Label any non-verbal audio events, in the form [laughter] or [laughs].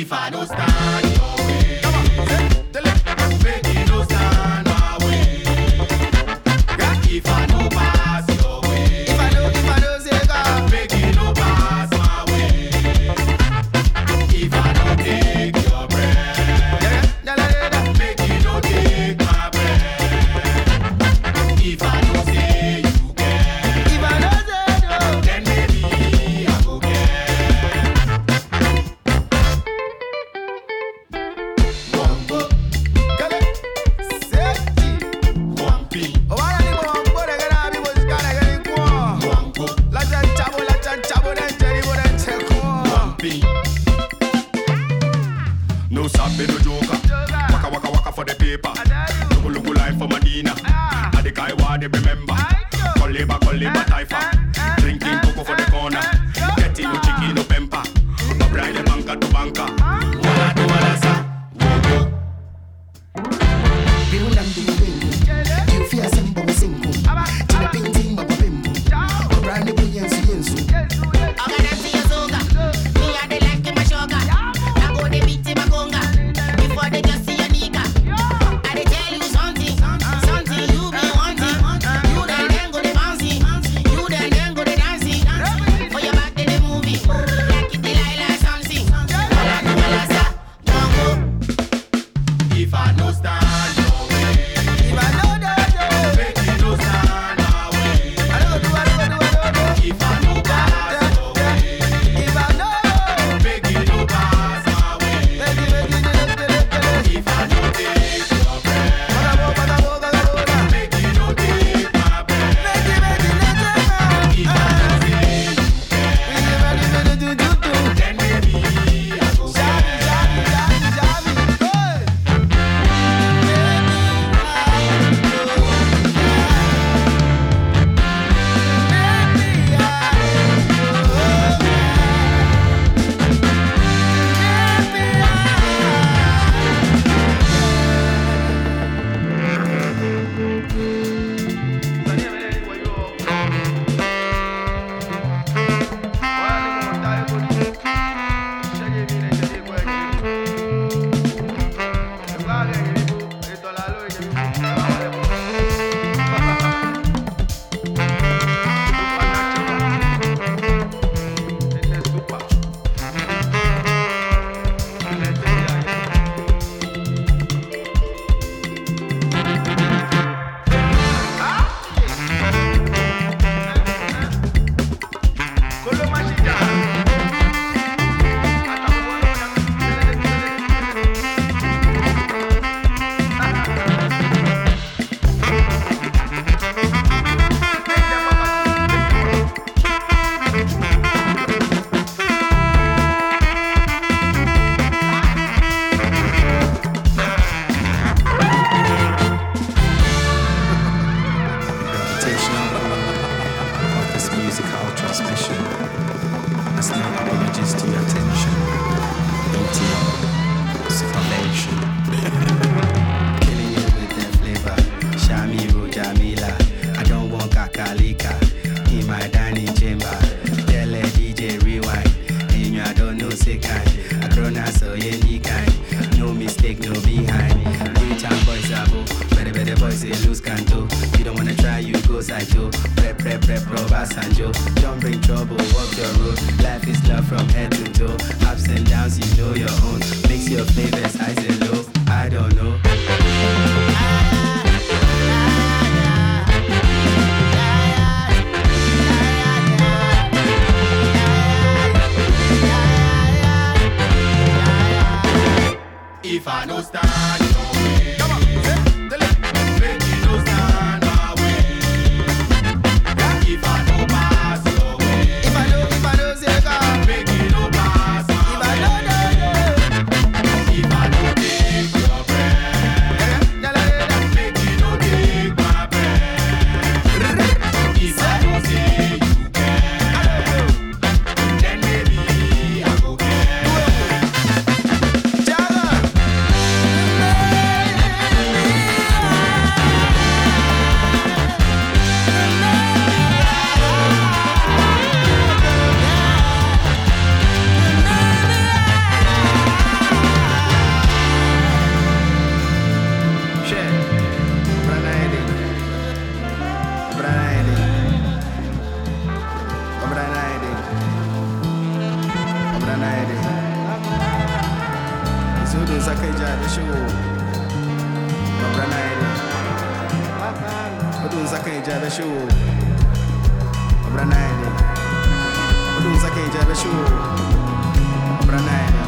if I don't start No sappy, no joker. Waka waka waka for the paper. Look look life for Medina. Ah. the guy why they remember. Call labor, call labor, typha. Drinking cocoa for the corner. Personal apologies to attention. Beauty, supervention. [laughs] Killing it with the flavor. Shamiru Jamila. I don't want kakalika in my dining chamber. Tell a DJ rewind. And you don't know say kind. I grown up so any kind. No mistake, no behind. Rich and boys abo. Better, better boys, lose control go Sancho. Prep, prep, prep, Robert Sancho. Don't bring trouble, walk your road. Life is love from head to toe. Ups and downs, you know your own. abishiwo mabwana ere odunza kenja abishiwo mabwana ere odunza kenja abishiwo mabwana ere